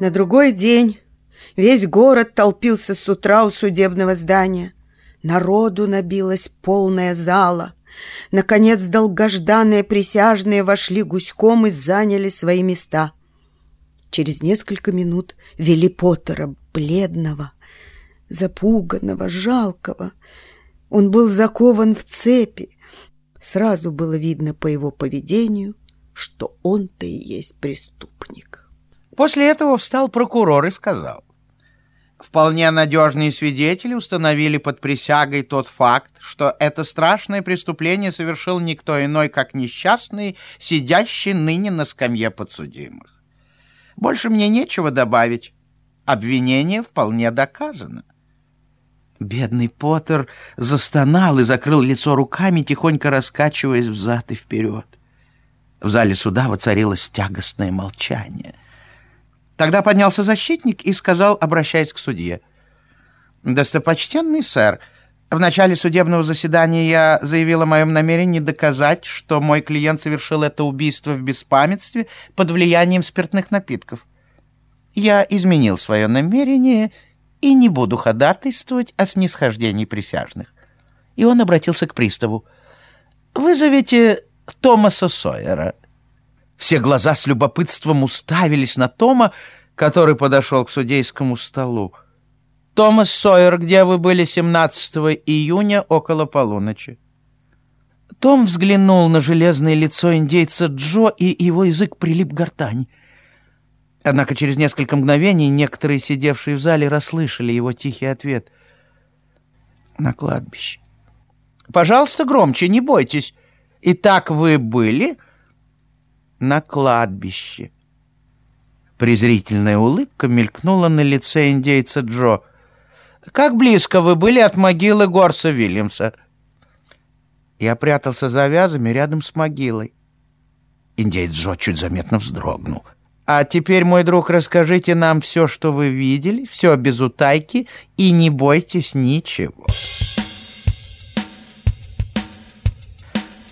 На другой день весь город толпился с утра у судебного здания. Народу набилась полная зала. Наконец долгожданные присяжные вошли гуськом и заняли свои места. Через несколько минут вели Поттера, бледного, запуганного, жалкого. Он был закован в цепи. Сразу было видно по его поведению, что он-то и есть преступник. После этого встал прокурор и сказал. Вполне надежные свидетели установили под присягой тот факт, что это страшное преступление совершил никто иной, как несчастный, сидящий ныне на скамье подсудимых. Больше мне нечего добавить. Обвинение вполне доказано. Бедный Поттер застонал и закрыл лицо руками, тихонько раскачиваясь взад и вперед. В зале суда воцарилось тягостное молчание — Тогда поднялся защитник и сказал, обращаясь к судье. «Достопочтенный сэр, в начале судебного заседания я заявил о моем намерении доказать, что мой клиент совершил это убийство в беспамятстве под влиянием спиртных напитков. Я изменил свое намерение и не буду ходатайствовать о снисхождении присяжных». И он обратился к приставу. «Вызовите Томаса Сойера». Все глаза с любопытством уставились на Тома, который подошел к судейскому столу. «Томас Сойер, где вы были 17 июня около полуночи?» Том взглянул на железное лицо индейца Джо, и его язык прилип к гортань. Однако через несколько мгновений некоторые, сидевшие в зале, расслышали его тихий ответ. «На кладбище». «Пожалуйста, громче, не бойтесь. Итак, вы были...» на кладбище. Презрительная улыбка мелькнула на лице индейца Джо. «Как близко вы были от могилы Горса Вильямса?» Я прятался за вязами рядом с могилой. Индейец Джо чуть заметно вздрогнул. «А теперь, мой друг, расскажите нам все, что вы видели, все без утайки, и не бойтесь ничего».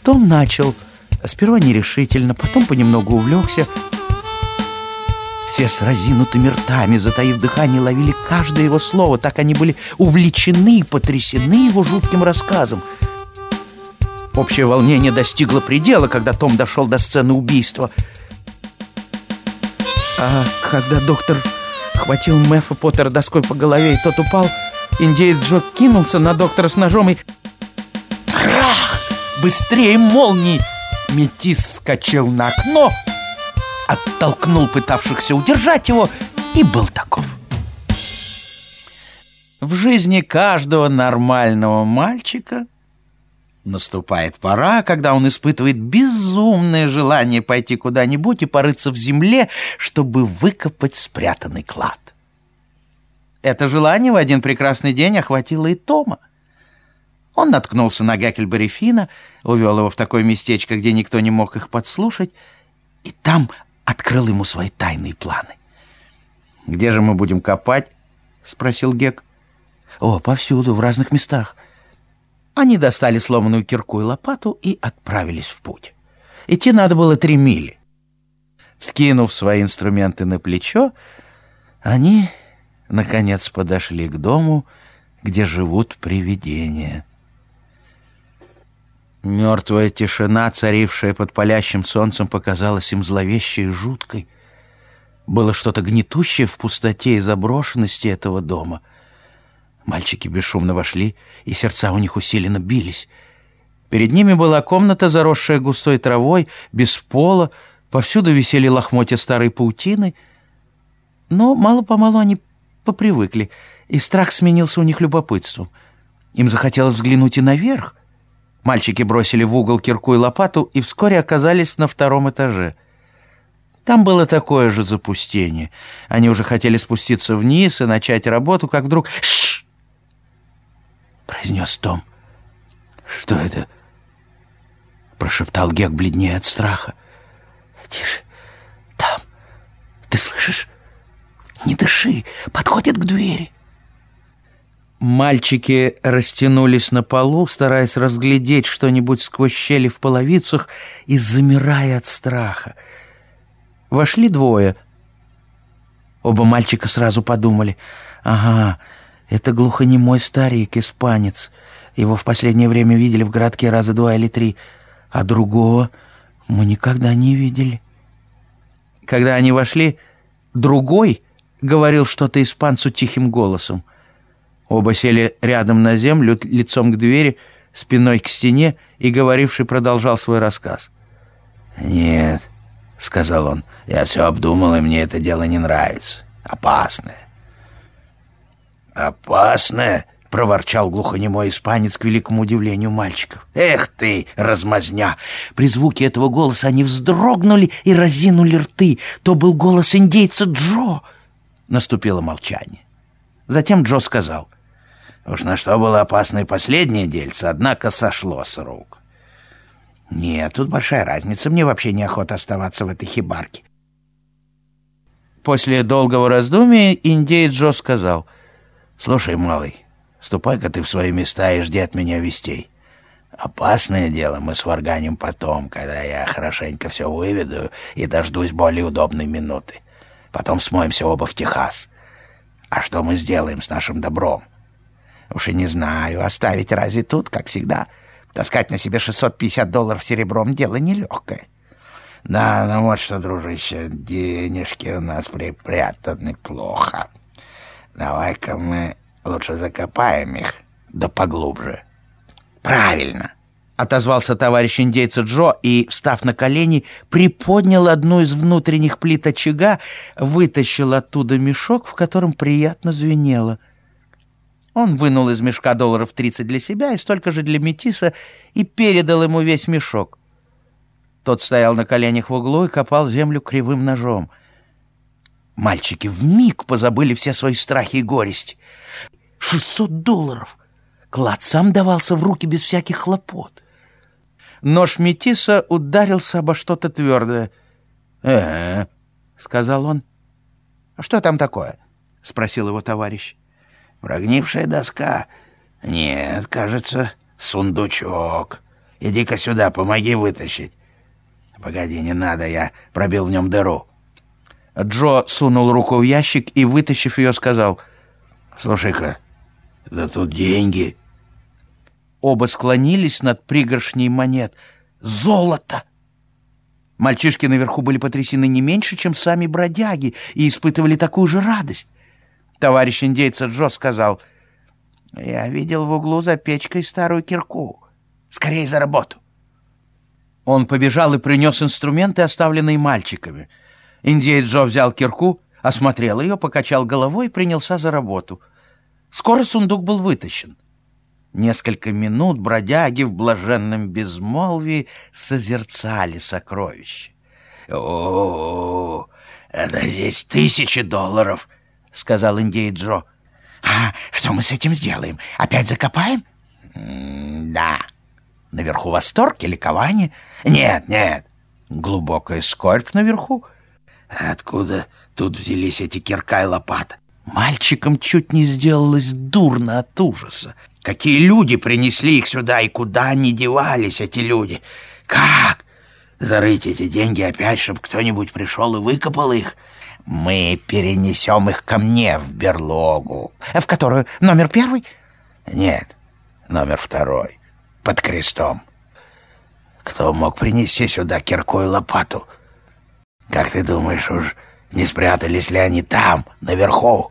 Том начал Сперва нерешительно, потом понемногу увлекся. Все с разинутыми ртами, затаив дыхание, ловили каждое его слово. Так они были увлечены и потрясены его жутким рассказом. Общее волнение достигло предела, когда Том дошел до сцены убийства. А когда доктор хватил Мэфа Поттера доской по голове, и тот упал, индеец Джо кинулся на доктора с ножом и... Трах! Быстрее молнии! Метис вскочил на окно, оттолкнул пытавшихся удержать его и был таков. В жизни каждого нормального мальчика наступает пора, когда он испытывает безумное желание пойти куда-нибудь и порыться в земле, чтобы выкопать спрятанный клад. Это желание в один прекрасный день охватило и Тома. Он наткнулся на Геккельбери Фина, увел его в такое местечко, где никто не мог их подслушать, и там открыл ему свои тайные планы. «Где же мы будем копать?» — спросил Гек. «О, повсюду, в разных местах». Они достали сломанную кирку и лопату и отправились в путь. Идти надо было три мили. Вскинув свои инструменты на плечо, они, наконец, подошли к дому, где живут привидения — Мертвая тишина, царившая под палящим солнцем, показалась им зловещей и жуткой. Было что-то гнетущее в пустоте и заброшенности этого дома. Мальчики бесшумно вошли, и сердца у них усиленно бились. Перед ними была комната, заросшая густой травой, без пола, повсюду висели лохмотья старой паутины. Но мало-помалу они попривыкли, и страх сменился у них любопытством. Им захотелось взглянуть и наверх, Мальчики бросили в угол кирку и лопату и вскоре оказались на втором этаже. Там было такое же запустение. Они уже хотели спуститься вниз и начать работу, как вдруг «Шш!» произнес Том. «Что это?» прошептал Гек, бледнее от страха. «Тише, там, ты слышишь? Не дыши, подходит к двери». Мальчики растянулись на полу, стараясь разглядеть что-нибудь сквозь щели в половицах и замирая от страха. Вошли двое. Оба мальчика сразу подумали. «Ага, это глухонемой старик, испанец. Его в последнее время видели в городке раза два или три. А другого мы никогда не видели». Когда они вошли, другой говорил что-то испанцу тихим голосом. Оба сели рядом на землю, лицом к двери, спиной к стене, и говоривший продолжал свой рассказ. «Нет», — сказал он, — «я все обдумал, и мне это дело не нравится. Опасное». «Опасное?» — проворчал глухонемой испанец к великому удивлению мальчиков. «Эх ты, размазня!» При звуке этого голоса они вздрогнули и разинули рты. То был голос индейца Джо. Наступило молчание. Затем Джо сказал. «Уж на что было опасное последнее дельце, однако сошло с рук. Нет, тут большая разница. Мне вообще неохота оставаться в этой хибарке». После долгого раздумия индейец Джо сказал. «Слушай, малый, ступай-ка ты в свои места и жди от меня вестей. Опасное дело мы сварганим потом, когда я хорошенько все выведу и дождусь более удобной минуты. Потом смоемся оба в Техас. А что мы сделаем с нашим добром? Уж и не знаю, оставить разве тут, как всегда. Таскать на себе 650 долларов серебром — дело нелегкое. Да, ну вот что, дружище, денежки у нас припрятаны плохо. Давай-ка мы лучше закопаем их, да поглубже. Правильно отозвался товарищ индейца Джо и, встав на колени, приподнял одну из внутренних плит очага, вытащил оттуда мешок, в котором приятно звенело. Он вынул из мешка долларов 30 для себя и столько же для Метиса и передал ему весь мешок. Тот стоял на коленях в углу и копал землю кривым ножом. Мальчики вмиг позабыли все свои страхи и горести. «Шестьсот долларов!» Клад сам давался в руки без всяких хлопот. Нож Метиса ударился обо что-то твердое. «Э-э», — сказал он. «А что там такое?» — спросил его товарищ. «Прогнившая доска. Нет, кажется, сундучок. Иди-ка сюда, помоги вытащить». «Погоди, не надо, я пробил в нем дыру». Джо сунул руку в ящик и, вытащив ее, сказал. «Слушай-ка, да тут деньги». Оба склонились над пригоршней монет. «Золото!» Мальчишки наверху были потрясены не меньше, чем сами бродяги, и испытывали такую же радость. Товарищ индейца Джо сказал, «Я видел в углу за печкой старую кирку. Скорее за работу!» Он побежал и принес инструменты, оставленные мальчиками. Индеец Джо взял кирку, осмотрел ее, покачал головой и принялся за работу. Скоро сундук был вытащен. Несколько минут бродяги в блаженном безмолвии созерцали сокровища. «О, это здесь тысячи долларов», — сказал индейец Джо. «А что мы с этим сделаем? Опять закопаем?» «Да». «Наверху восторг и ликование?» «Нет, нет». «Глубокая скорбь наверху?» «Откуда тут взялись эти кирка и лопата?» Мальчикам чуть не сделалось дурно от ужаса. Какие люди принесли их сюда и куда они девались, эти люди? Как? Зарыть эти деньги опять, чтобы кто-нибудь пришел и выкопал их? Мы перенесем их ко мне в берлогу. В которую? Номер первый? Нет, номер второй. Под крестом. Кто мог принести сюда кирку и лопату? Как ты думаешь, уж не спрятались ли они там, наверху?»